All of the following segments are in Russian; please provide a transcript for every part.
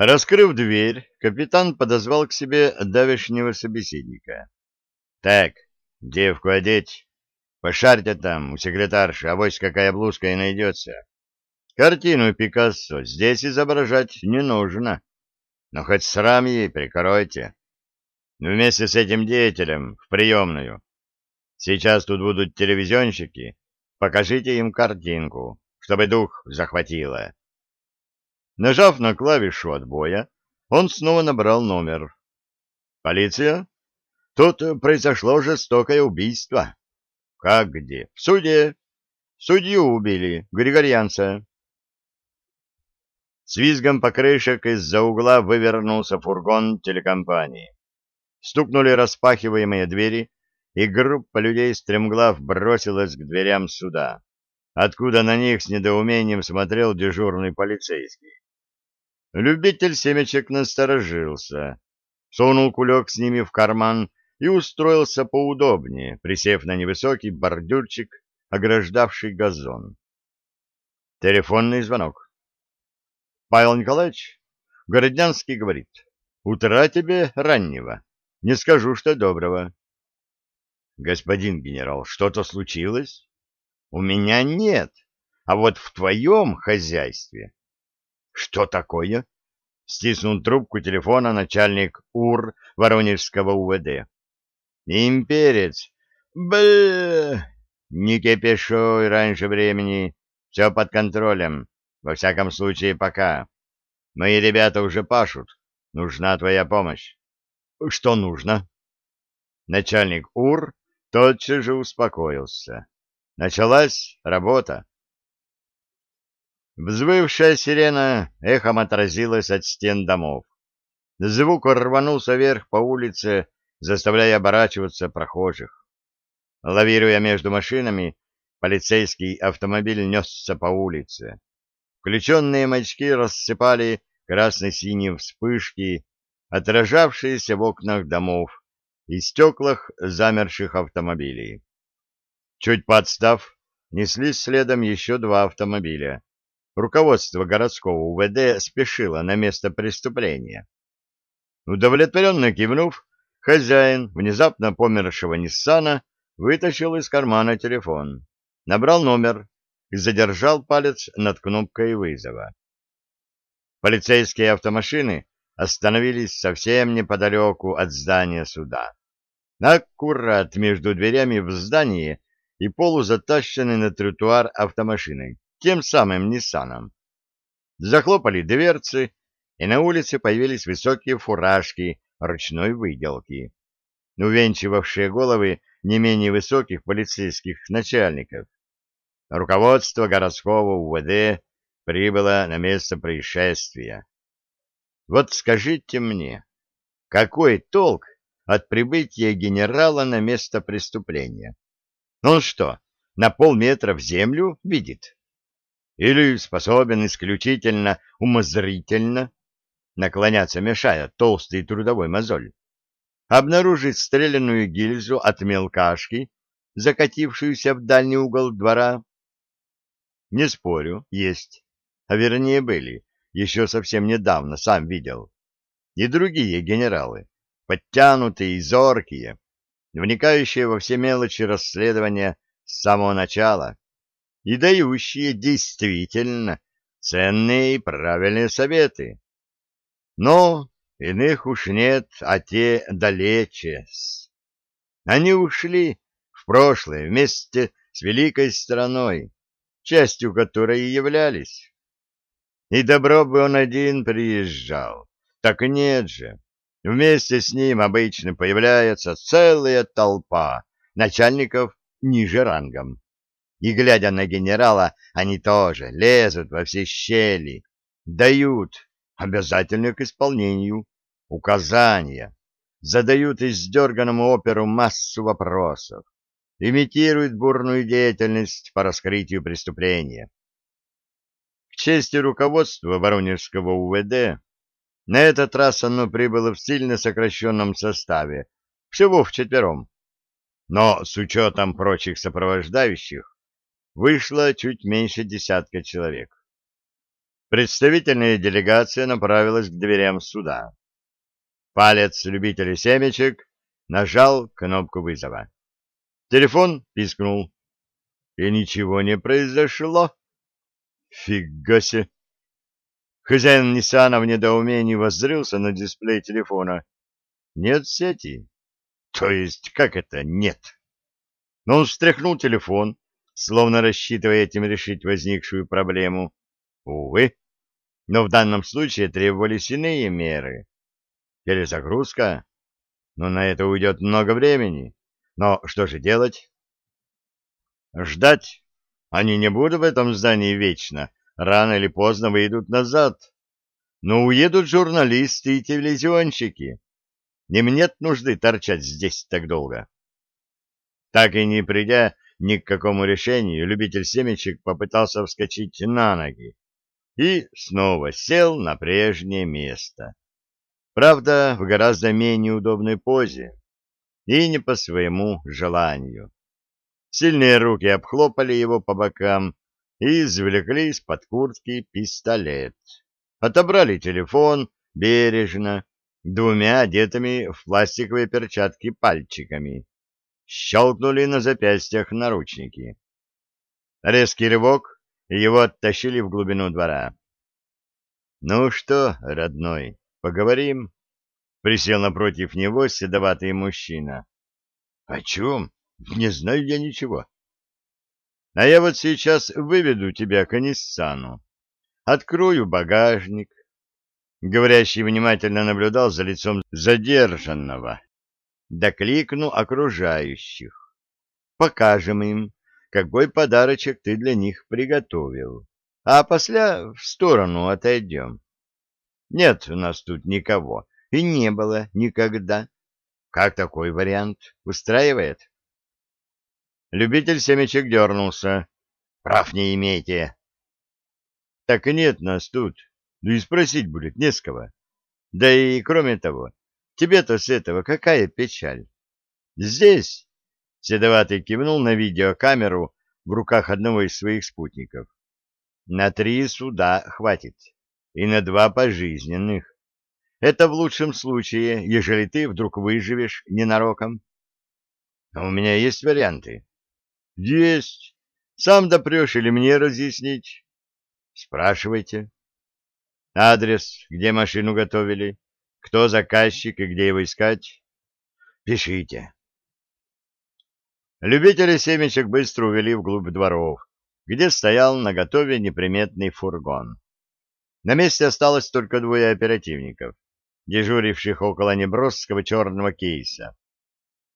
Раскрыв дверь, капитан подозвал к себе давешнего собеседника. — Так, девку одеть. Пошарьте там у секретарши, авось какая блузка и найдется. Картину Пикассо здесь изображать не нужно, но хоть срам ей прикройте. Вместе с этим деятелем в приемную. Сейчас тут будут телевизионщики, покажите им картинку, чтобы дух захватило. Нажав на клавишу отбоя, он снова набрал номер. «Полиция? Тут произошло жестокое убийство». «Как где?» «В суде. Судью убили, Григорьянца». С визгом покрышек из-за угла вывернулся фургон телекомпании. Стукнули распахиваемые двери, и группа людей стремглав бросилась к дверям суда, откуда на них с недоумением смотрел дежурный полицейский. Любитель семечек насторожился, сунул кулек с ними в карман и устроился поудобнее, присев на невысокий бордюрчик, ограждавший газон. Телефонный звонок. Павел Николаевич, Городнянский говорит, утра тебе раннего, не скажу, что доброго. Господин генерал, что-то случилось? У меня нет, а вот в твоем хозяйстве что такое? Стиснул трубку телефона начальник УР Воронежского УВД. Имперец. Б. Не кипишуй раньше времени. Все под контролем. Во всяком случае, пока. Мои ребята уже пашут. Нужна твоя помощь. Что нужно? Начальник УР тотчас же успокоился. Началась работа. Взвывшая сирена эхом отразилась от стен домов. Звук рванулся вверх по улице, заставляя оборачиваться прохожих. Лавируя между машинами, полицейский автомобиль несся по улице. Включенные маячки рассыпали красно-синие вспышки, отражавшиеся в окнах домов и стеклах замерших автомобилей. Чуть подстав, неслись следом еще два автомобиля руководство городского УВД спешило на место преступления. Удовлетворенно кивнув, хозяин внезапно помершего Ниссана вытащил из кармана телефон, набрал номер и задержал палец над кнопкой вызова. Полицейские автомашины остановились совсем неподалеку от здания суда. Аккурат между дверями в здании и полузатащенной на тротуар автомашиной тем самым Ниссаном. Захлопали дверцы, и на улице появились высокие фуражки ручной выделки, увенчивавшие головы не менее высоких полицейских начальников. Руководство городского УВД прибыло на место происшествия. Вот скажите мне, какой толк от прибытия генерала на место преступления? Он что, на полметра в землю видит? Или способен исключительно умозрительно, наклоняться мешая толстый трудовой мозоль, обнаружить стрелянную гильзу от мелкашки, закатившуюся в дальний угол двора. Не спорю, есть, а вернее были, еще совсем недавно, сам видел. И другие генералы, подтянутые и зоркие, вникающие во все мелочи расследования с самого начала, и дающие действительно ценные и правильные советы. Но иных уж нет, а те далече. Они ушли в прошлое вместе с великой страной, частью которой и являлись. И добро бы он один приезжал, так нет же. Вместе с ним обычно появляется целая толпа начальников ниже рангом и, глядя на генерала, они тоже лезут во все щели, дают, обязательно к исполнению, указания, задают издерганному оперу массу вопросов, имитируют бурную деятельность по раскрытию преступления. К чести руководства Воронежского УВД, на этот раз оно прибыло в сильно сокращенном составе, всего вчетвером, но с учетом прочих сопровождающих, вышло чуть меньше десятка человек. представительная делегация направилась к дверям суда. Палец любителя семечек нажал кнопку вызова. Телефон пискнул. И ничего не произошло. Фига себе! Хозяин Ниссана в недоумении воззрился на дисплей телефона. Нет сети. То есть, как это нет? Но он встряхнул телефон, словно рассчитывая этим решить возникшую проблему. Увы, но в данном случае требовались иные меры. Перезагрузка? Но на это уйдет много времени. Но что же делать? Ждать? Они не будут в этом здании вечно. Рано или поздно выйдут назад. Но уедут журналисты и телевизионщики. Им нет нужды торчать здесь так долго. Так и не придя ни к какому решению, любитель семечек попытался вскочить на ноги и снова сел на прежнее место. Правда, в гораздо менее удобной позе и не по своему желанию. Сильные руки обхлопали его по бокам и извлекли из-под куртки пистолет. Отобрали телефон бережно, двумя одетыми в пластиковые перчатки пальчиками. Щелкнули на запястьях наручники. Резкий рывок, и его оттащили в глубину двора. — Ну что, родной, поговорим? — присел напротив него седоватый мужчина. — О чем? Не знаю я ничего. — А я вот сейчас выведу тебя к Аниссану. Открою багажник. Говорящий внимательно наблюдал за лицом задержанного. Докликну окружающих. Покажем им, какой подарочек ты для них приготовил. А после в сторону отойдем. Нет у нас тут никого, и не было никогда. Как такой вариант? Устраивает? Любитель семечек дернулся. Прав не имеете. Так и нет нас тут. Да и спросить будет не с кого. Да и кроме того, тебе-то с этого какая печаль? Здесь Седоватый кивнул на видеокамеру в руках одного из своих спутников. На три суда хватит, и на два пожизненных. Это в лучшем случае, ежели ты вдруг выживешь ненароком. А у меня есть варианты. Есть. Сам допрешь или мне разъяснить? Спрашивайте. Адрес, где машину готовили, кто заказчик и где его искать? Пишите. Любители семечек быстро увели вглубь дворов, где стоял наготове неприметный фургон. На месте осталось только двое оперативников, дежуривших около неброского черного кейса.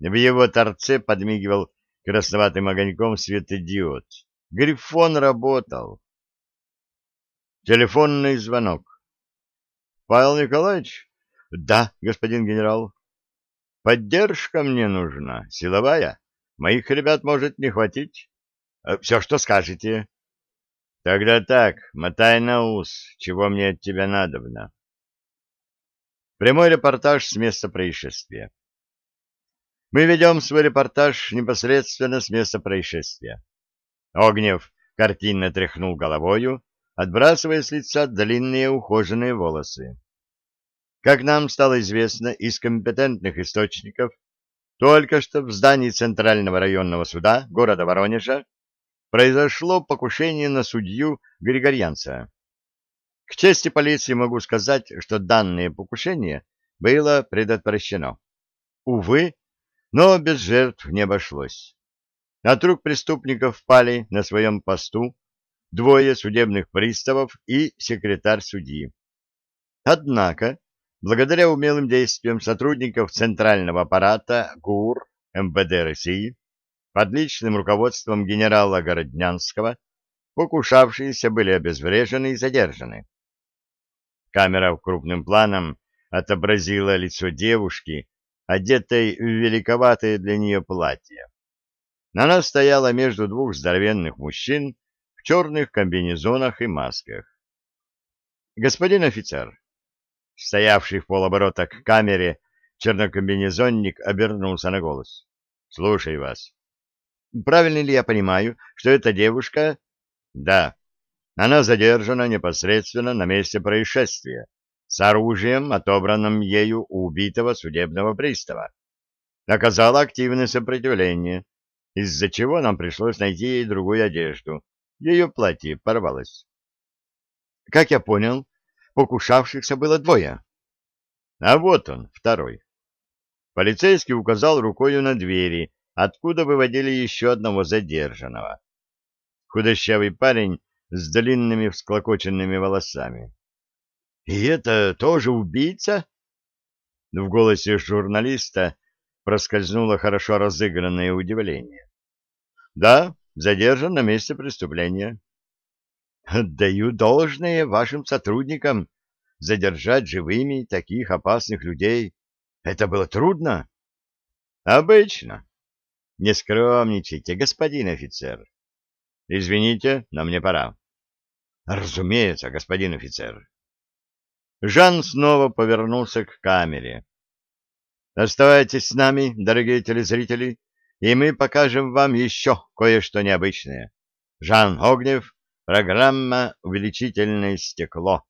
В его торце подмигивал красноватым огоньком светодиод. Грифон работал. Телефонный звонок. — Павел Николаевич? — Да, господин генерал. — Поддержка мне нужна, силовая. Моих ребят может не хватить. Э, Все, что скажете. Тогда так, мотай на ус, чего мне от тебя надобно. Прямой репортаж с места происшествия. Мы ведем свой репортаж непосредственно с места происшествия. Огнев картинно тряхнул головою, отбрасывая с лица длинные ухоженные волосы. Как нам стало известно из компетентных источников, только что в здании Центрального районного суда города Воронежа произошло покушение на судью Григорьянца. К чести полиции могу сказать, что данное покушение было предотвращено. Увы, но без жертв не обошлось. От рук преступников пали на своем посту двое судебных приставов и секретарь судьи. Однако Благодаря умелым действиям сотрудников Центрального аппарата ГУР МВД России под личным руководством генерала Городнянского покушавшиеся были обезврежены и задержаны. Камера крупным планом отобразила лицо девушки, одетой в великоватое для нее платье. Она стояла между двух здоровенных мужчин в черных комбинезонах и масках. «Господин офицер, Стоявший в полоборота к камере чернокомбинезонник обернулся на голос. — Слушай вас. — Правильно ли я понимаю, что эта девушка... — Да. Она задержана непосредственно на месте происшествия с оружием, отобранным ею у убитого судебного пристава. Оказала активное сопротивление, из-за чего нам пришлось найти ей другую одежду. Ее платье порвалось. Как я понял, покушавшихся было двое. А вот он, второй. Полицейский указал рукою на двери, откуда выводили еще одного задержанного. Худощавый парень с длинными всклокоченными волосами. — И это тоже убийца? В голосе журналиста проскользнуло хорошо разыгранное удивление. — Да, задержан на месте преступления. — Отдаю должное вашим сотрудникам задержать живыми таких опасных людей. Это было трудно? — Обычно. Не скромничайте, господин офицер. Извините, но мне пора. Разумеется, господин офицер. Жан снова повернулся к камере. Оставайтесь с нами, дорогие телезрители, и мы покажем вам еще кое-что необычное. Жан Огнев, программа «Увеличительное стекло».